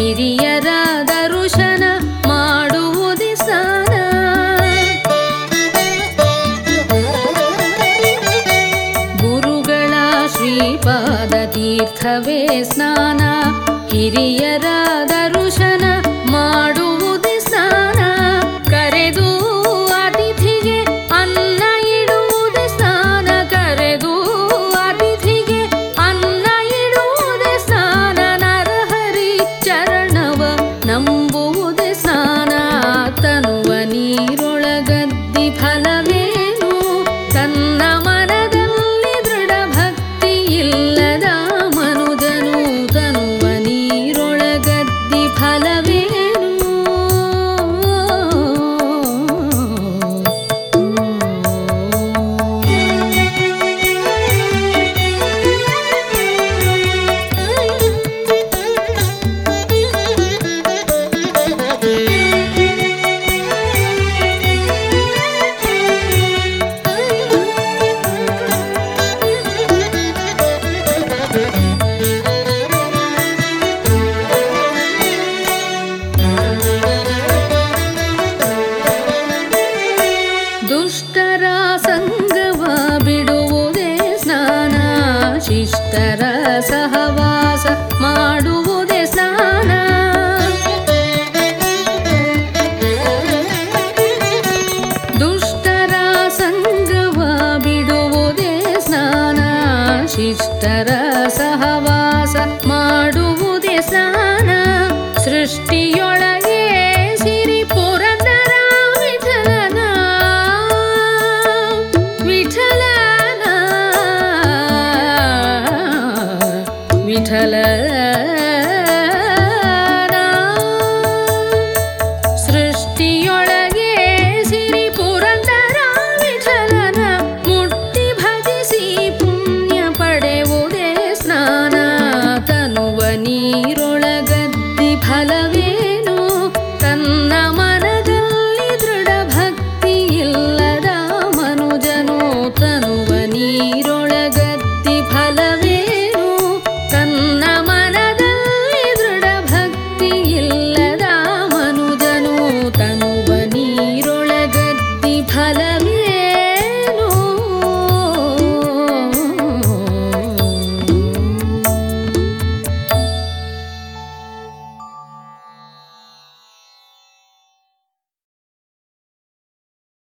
ಹಿರಿಯರ ದರುಶನ ಮಾಡುವುದೇ ಸ್ನಾನ ಗುರುಗಳ ಶ್ರೀಪಾದ ತೀರ್ಥವೇ ಸ್ನಾನ. ಹಿರಿಯರ ದರುಶನ ಮಾಡುವ ಶಿಷ್ಟರ ಸಹವಾಸ ಮಾಡುವುದೇ ಸ್ನಾನ ದುಷ್ಟರ ಸಂಗವ ಬಿಡುವುದೇ ಸ್ನಾನ ಶಿಷ್ಟರ ಸಹವಾಸ ವಿಠಲ